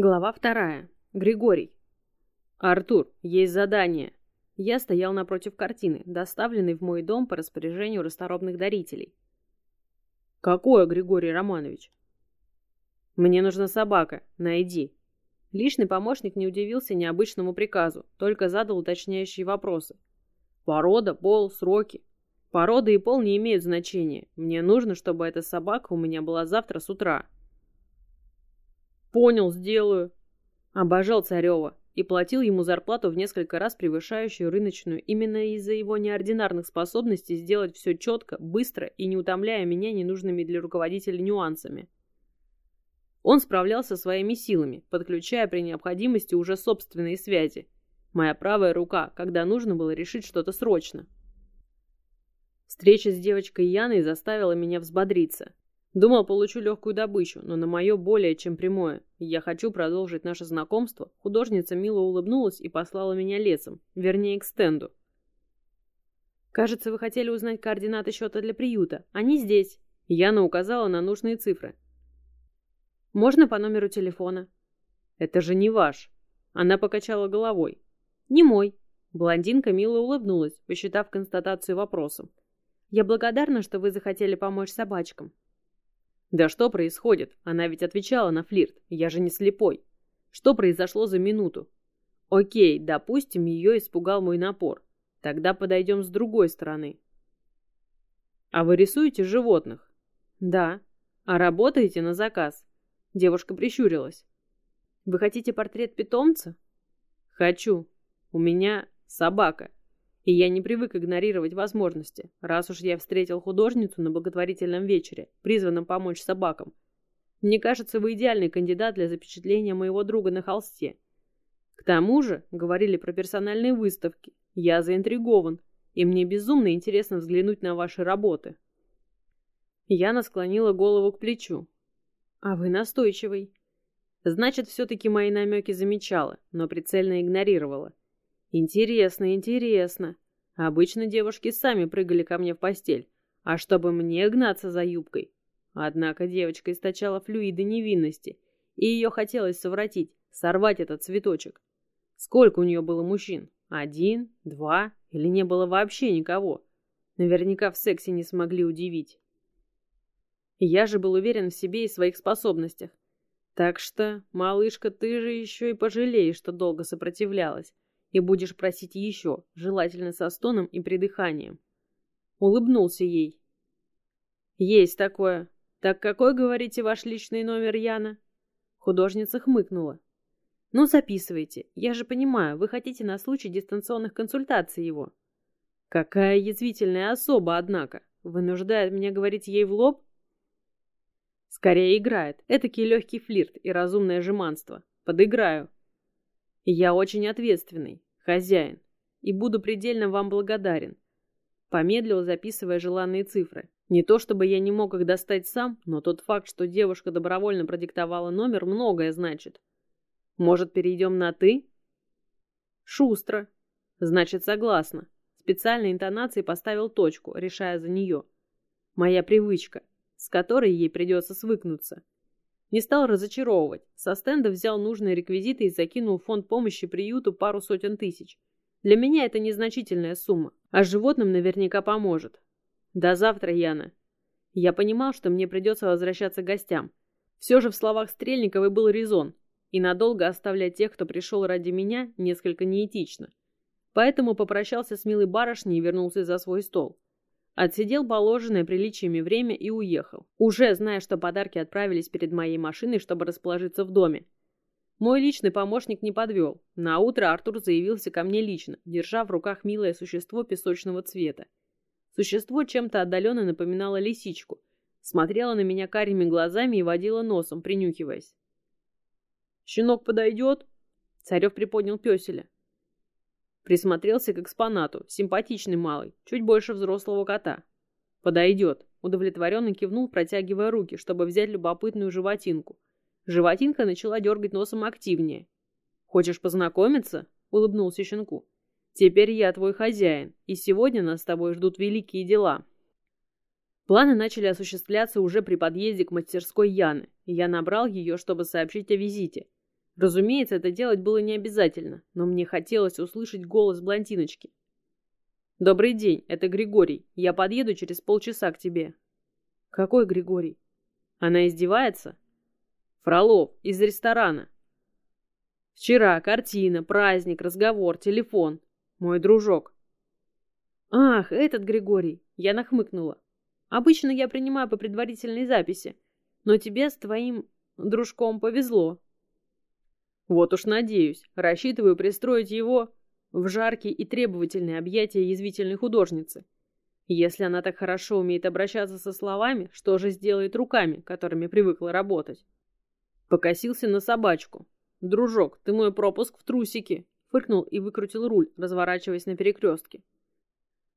Глава вторая. Григорий. «Артур, есть задание». Я стоял напротив картины, доставленной в мой дом по распоряжению расторопных дарителей. «Какое, Григорий Романович?» «Мне нужна собака. Найди». Личный помощник не удивился необычному приказу, только задал уточняющие вопросы. «Порода, пол, сроки». «Порода и пол не имеют значения. Мне нужно, чтобы эта собака у меня была завтра с утра». Понял, сделаю. Обожал Царева и платил ему зарплату в несколько раз превышающую рыночную именно из-за его неординарных способностей сделать все четко, быстро и не утомляя меня ненужными для руководителя нюансами. Он справлялся своими силами, подключая при необходимости уже собственные связи. Моя правая рука, когда нужно было решить что-то срочно. Встреча с девочкой Яной заставила меня взбодриться. Думал, получу легкую добычу, но на мое более чем прямое. Я хочу продолжить наше знакомство. Художница мило улыбнулась и послала меня лесом, вернее, к стенду. Кажется, вы хотели узнать координаты счета для приюта. Они здесь. Яна указала на нужные цифры. Можно по номеру телефона? Это же не ваш. Она покачала головой. Не мой. Блондинка мило улыбнулась, посчитав констатацию вопросом. Я благодарна, что вы захотели помочь собачкам. Да что происходит? Она ведь отвечала на флирт. Я же не слепой. Что произошло за минуту? Окей, допустим, ее испугал мой напор. Тогда подойдем с другой стороны. А вы рисуете животных? Да. А работаете на заказ? Девушка прищурилась. Вы хотите портрет питомца? Хочу. У меня собака. И я не привык игнорировать возможности, раз уж я встретил художницу на благотворительном вечере, призванном помочь собакам. Мне кажется, вы идеальный кандидат для запечатления моего друга на холсте. К тому же, говорили про персональные выставки. Я заинтригован, и мне безумно интересно взглянуть на ваши работы. Яна склонила голову к плечу. А вы настойчивый. Значит, все-таки мои намеки замечала, но прицельно игнорировала. Интересно, интересно. Обычно девушки сами прыгали ко мне в постель, а чтобы мне гнаться за юбкой. Однако девочка источала флюиды невинности, и ее хотелось совратить, сорвать этот цветочек. Сколько у нее было мужчин? Один? Два? Или не было вообще никого? Наверняка в сексе не смогли удивить. Я же был уверен в себе и своих способностях. Так что, малышка, ты же еще и пожалеешь, что долго сопротивлялась и будешь просить еще, желательно со стоном и придыханием. Улыбнулся ей. Есть такое. Так какой, говорите, ваш личный номер, Яна? Художница хмыкнула. Ну, записывайте. Я же понимаю, вы хотите на случай дистанционных консультаций его. Какая язвительная особа, однако. Вынуждает меня говорить ей в лоб? Скорее играет. Этакий легкий флирт и разумное жеманство. Подыграю. Я очень ответственный, хозяин, и буду предельно вам благодарен. Помедлил, записывая желанные цифры. Не то чтобы я не мог их достать сам, но тот факт, что девушка добровольно продиктовала номер, многое значит. Может, перейдем на «ты»? Шустро. Значит, согласна. Специальной интонацией поставил точку, решая за нее. Моя привычка, с которой ей придется свыкнуться. Не стал разочаровывать. Со стенда взял нужные реквизиты и закинул в фонд помощи приюту пару сотен тысяч. Для меня это незначительная сумма, а животным наверняка поможет. До завтра, Яна. Я понимал, что мне придется возвращаться к гостям. Все же в словах Стрельниковой был резон, и надолго оставлять тех, кто пришел ради меня, несколько неэтично. Поэтому попрощался с милой барышней и вернулся за свой стол. Отсидел положенное приличиями время и уехал, уже зная, что подарки отправились перед моей машиной, чтобы расположиться в доме. Мой личный помощник не подвел. На утро Артур заявился ко мне лично, держа в руках милое существо песочного цвета. Существо чем-то отдаленно напоминало лисичку, смотрело на меня карими глазами и водило носом, принюхиваясь. «Щенок подойдет?» Царев приподнял песеля. Присмотрелся к экспонату. Симпатичный малый, чуть больше взрослого кота. Подойдет. Удовлетворенно кивнул, протягивая руки, чтобы взять любопытную животинку. Животинка начала дергать носом активнее. «Хочешь познакомиться?» — улыбнулся щенку. «Теперь я твой хозяин, и сегодня нас с тобой ждут великие дела». Планы начали осуществляться уже при подъезде к мастерской Яны, и я набрал ее, чтобы сообщить о визите. Разумеется, это делать было не обязательно, но мне хотелось услышать голос блондиночки. «Добрый день, это Григорий. Я подъеду через полчаса к тебе». «Какой Григорий?» «Она издевается?» «Фролов, из ресторана». «Вчера картина, праздник, разговор, телефон. Мой дружок». «Ах, этот Григорий!» Я нахмыкнула. «Обычно я принимаю по предварительной записи, но тебе с твоим дружком повезло». Вот уж надеюсь, рассчитываю пристроить его в жаркие и требовательные объятия язвительной художницы. Если она так хорошо умеет обращаться со словами, что же сделает руками, которыми привыкла работать? Покосился на собачку. «Дружок, ты мой пропуск в трусики!» Фыркнул и выкрутил руль, разворачиваясь на перекрестке.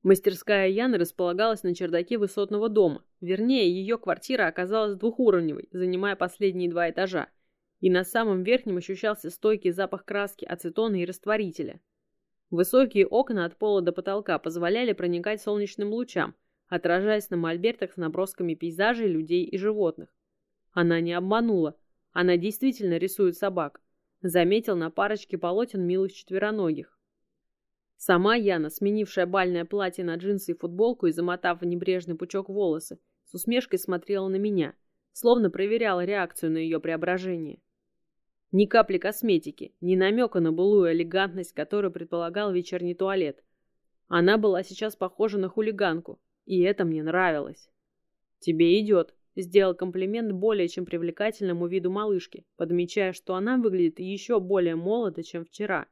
Мастерская Яны располагалась на чердаке высотного дома. Вернее, ее квартира оказалась двухуровневой, занимая последние два этажа и на самом верхнем ощущался стойкий запах краски, ацетона и растворителя. Высокие окна от пола до потолка позволяли проникать солнечным лучам, отражаясь на мольбертах с набросками пейзажей, людей и животных. Она не обманула. Она действительно рисует собак. Заметил на парочке полотен милых четвероногих. Сама Яна, сменившая бальное платье на джинсы и футболку и замотав в небрежный пучок волосы, с усмешкой смотрела на меня, словно проверяла реакцию на ее преображение. Ни капли косметики, ни намека на былую элегантность, которую предполагал вечерний туалет. Она была сейчас похожа на хулиганку, и это мне нравилось. «Тебе идет», — сделал комплимент более чем привлекательному виду малышки, подмечая, что она выглядит еще более молодо, чем вчера.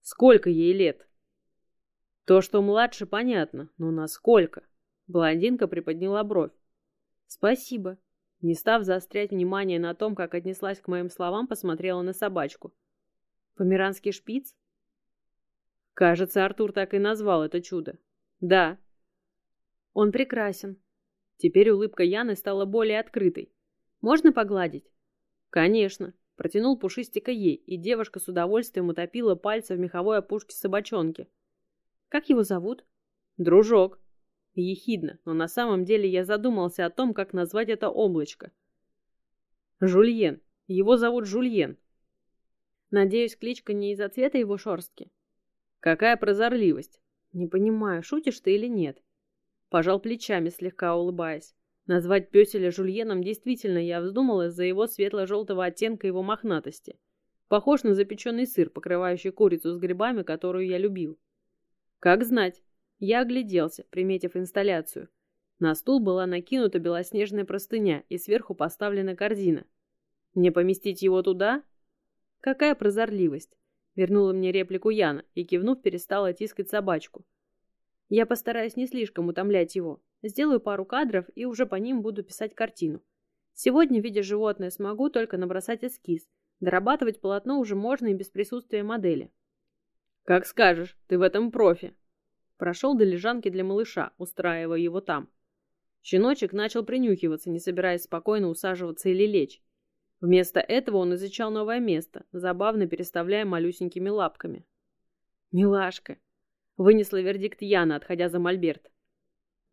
«Сколько ей лет?» «То, что младше, понятно, но насколько?» Блондинка приподняла бровь. «Спасибо», не став заострять внимание на том, как отнеслась к моим словам, посмотрела на собачку. «Померанский шпиц?» Кажется, Артур так и назвал это чудо. «Да». «Он прекрасен». Теперь улыбка Яны стала более открытой. «Можно погладить?» «Конечно». Протянул пушистика ей, и девушка с удовольствием утопила пальцы в меховой опушке собачонки. «Как его зовут?» «Дружок». Ехидно, но на самом деле я задумался о том, как назвать это облачко. Жульен. Его зовут Жульен. Надеюсь, кличка не из-за цвета его шорстки. Какая прозорливость. Не понимаю, шутишь ты или нет. Пожал плечами, слегка улыбаясь. Назвать пёселя Жульеном действительно я вздумал из-за его светло-желтого оттенка его мохнатости. Похож на запеченный сыр, покрывающий курицу с грибами, которую я любил. Как знать, я огляделся, приметив инсталляцию. На стул была накинута белоснежная простыня и сверху поставлена корзина. Мне поместить его туда? Какая прозорливость! Вернула мне реплику Яна и, кивнув, перестала тискать собачку. Я постараюсь не слишком утомлять его. Сделаю пару кадров и уже по ним буду писать картину. Сегодня, видя животное, смогу только набросать эскиз. Дорабатывать полотно уже можно и без присутствия модели. Как скажешь, ты в этом профи. Прошел до лежанки для малыша, устраивая его там. Щеночек начал принюхиваться, не собираясь спокойно усаживаться или лечь. Вместо этого он изучал новое место, забавно переставляя малюсенькими лапками. «Милашка!» — вынесла вердикт Яна, отходя за мольберт.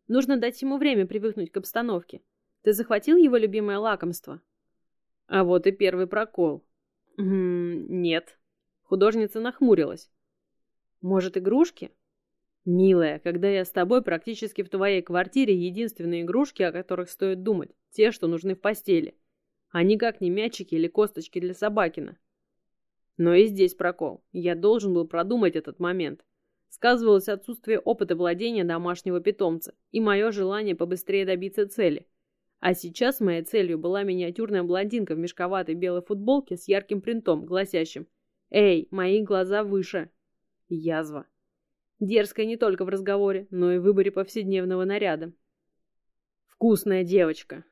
«Нужно дать ему время привыкнуть к обстановке. Ты захватил его любимое лакомство?» А вот и первый прокол. «М -м, «Нет». Художница нахмурилась. «Может, игрушки?» «Милая, когда я с тобой, практически в твоей квартире единственные игрушки, о которых стоит думать, те, что нужны в постели, а никак не мячики или косточки для собакина». Но и здесь прокол. Я должен был продумать этот момент. Сказывалось отсутствие опыта владения домашнего питомца и мое желание побыстрее добиться цели. А сейчас моей целью была миниатюрная блондинка в мешковатой белой футболке с ярким принтом, гласящим «Эй, мои глаза выше!» Язва. Дерзкая не только в разговоре, но и в выборе повседневного наряда. Вкусная девочка.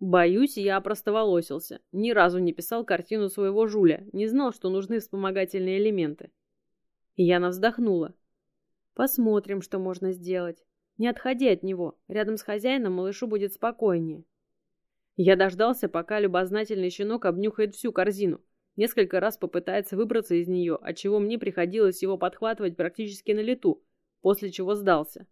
Боюсь, я опростоволосился. Ни разу не писал картину своего Жуля, не знал, что нужны вспомогательные элементы. Яна вздохнула. Посмотрим, что можно сделать. Не отходи от него. Рядом с хозяином малышу будет спокойнее. Я дождался, пока любознательный щенок обнюхает всю корзину, Несколько раз попытается выбраться из нее, отчего мне приходилось его подхватывать практически на лету, после чего сдался.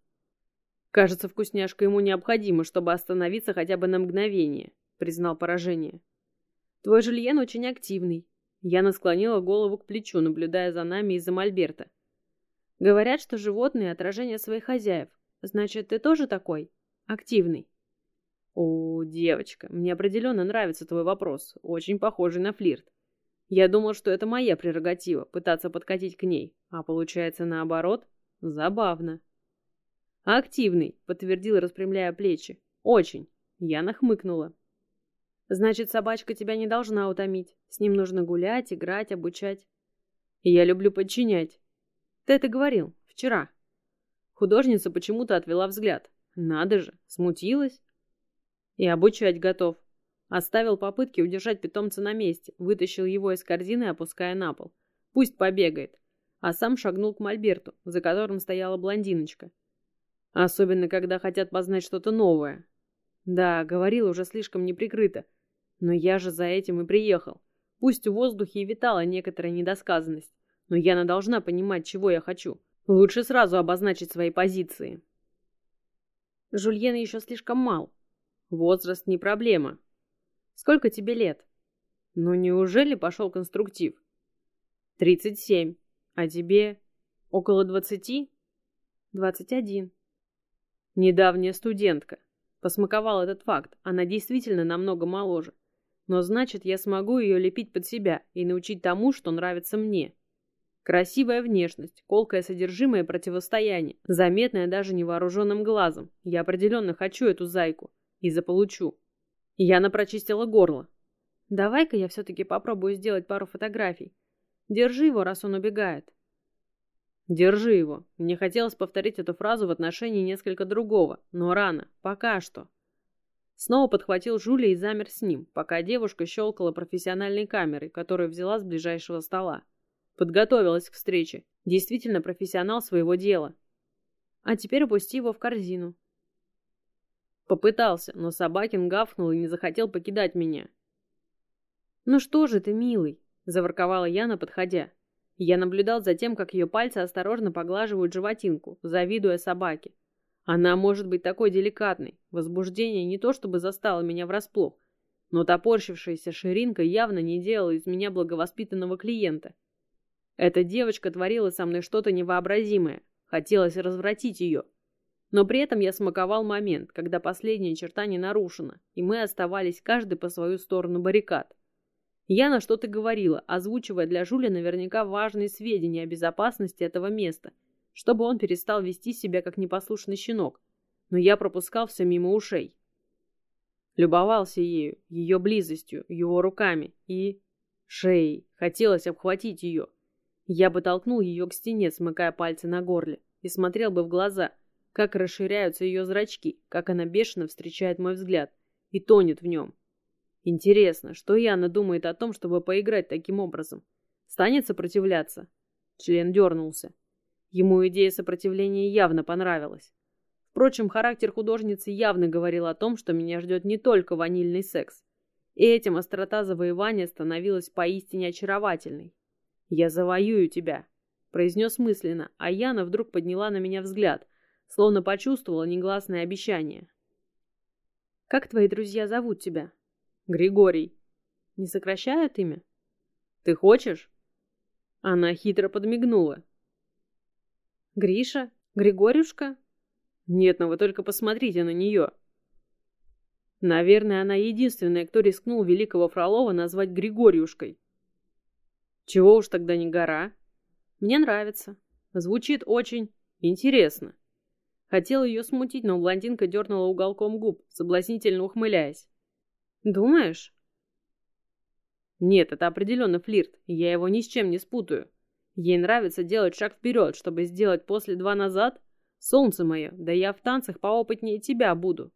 Кажется, вкусняшка ему необходима, чтобы остановиться хотя бы на мгновение, признал поражение. Твой Жульен очень активный. Яна склонила голову к плечу, наблюдая за нами из-за мольберта. Говорят, что животные — отражение своих хозяев. Значит, ты тоже такой? Активный? О, девочка, мне определенно нравится твой вопрос. Очень похожий на флирт. Я думал, что это моя прерогатива — пытаться подкатить к ней. А получается наоборот? Забавно. «Активный», — подтвердил, распрямляя плечи. «Очень». Я нахмыкнула. «Значит, собачка тебя не должна утомить. С ним нужно гулять, играть, обучать». «Я люблю подчинять». «Ты это говорил. Вчера». Художница почему-то отвела взгляд. «Надо же, смутилась». «И обучать готов». Оставил попытки удержать питомца на месте, вытащил его из корзины, опуская на пол. «Пусть побегает». А сам шагнул к мольберту, за которым стояла блондиночка. Особенно, когда хотят познать что-то новое. Да, говорил уже слишком неприкрыто. Но я же за этим и приехал. Пусть в воздухе и витала некоторая недосказанность, но Яна должна понимать, чего я хочу. Лучше сразу обозначить свои позиции. Жульен еще слишком мал. Возраст не проблема. Сколько тебе лет? Ну неужели пошел конструктив? Тридцать семь. А тебе около двадцати? Двадцать один. Недавняя студентка. Посмаковал этот факт. Она действительно намного моложе. Но значит, я смогу ее лепить под себя и научить тому, что нравится мне. Красивая внешность, колкое содержимое противостояние, заметное даже невооруженным глазом. Я определенно хочу эту зайку. И заполучу. Яна прочистила горло. Давай-ка я все-таки попробую сделать пару фотографий. Держи его, раз он убегает. Держи его. Мне хотелось повторить эту фразу в отношении несколько другого, но рано. Пока что. Снова подхватил Жуля и замер с ним, пока девушка щелкала профессиональной камерой, которую взяла с ближайшего стола. Подготовилась к встрече. Действительно профессионал своего дела. А теперь опусти его в корзину. Попытался, но Собакин гавкнул и не захотел покидать меня. «Ну что же ты, милый?» – заворковала Яна, подходя. Я наблюдал за тем, как ее пальцы осторожно поглаживают животинку, завидуя собаке. Она может быть такой деликатной. Возбуждение не то чтобы застало меня врасплох, но топорщившаяся ширинка явно не делала из меня благовоспитанного клиента. Эта девочка творила со мной что-то невообразимое. Хотелось развратить ее. Но при этом я смаковал момент, когда последняя черта не нарушена, и мы оставались каждый по свою сторону баррикад. Яна что-то говорила, озвучивая для Жуля наверняка важные сведения о безопасности этого места, чтобы он перестал вести себя как непослушный щенок. Но я пропускал все мимо ушей. Любовался ею, ее близостью, его руками и... шеей. Хотелось обхватить ее. Я бы толкнул ее к стене, смыкая пальцы на горле, и смотрел бы в глаза, как расширяются ее зрачки, как она бешено встречает мой взгляд и тонет в нем. Интересно, что Яна думает о том, чтобы поиграть таким образом? Станет сопротивляться? Член дернулся. Ему идея сопротивления явно понравилась. Впрочем, характер художницы явно говорил о том, что меня ждет не только ванильный секс. И этим острота завоевания становилась поистине очаровательной. «Я завоюю тебя», — произнес мысленно, а Яна вдруг подняла на меня взгляд, словно почувствовала негласное обещание. «Как твои друзья зовут тебя?» Григорий. Не сокращают имя? Ты хочешь? Она хитро подмигнула. Гриша? Григорюшка? Нет, но вы только посмотрите на нее. Наверное, она единственная, кто рискнул великого Фролова назвать Григорюшкой. Чего уж тогда не гора? Мне нравится. Звучит очень интересно. Хотел ее смутить, но блондинка дернула уголком губ, соблазнительно ухмыляясь. Думаешь? Нет, это определенно флирт, я его ни с чем не спутаю. Ей нравится делать шаг вперед, чтобы сделать после два назад. Солнце мое, да я в танцах поопытнее тебя буду.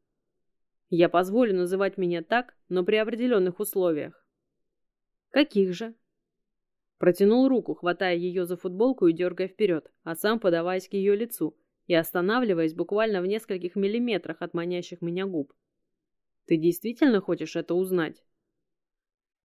Я позволю называть меня так, но при определенных условиях. Каких же? Протянул руку, хватая ее за футболку и дергая вперед, а сам подаваясь к ее лицу и останавливаясь буквально в нескольких миллиметрах от манящих меня губ. Ты действительно хочешь это узнать?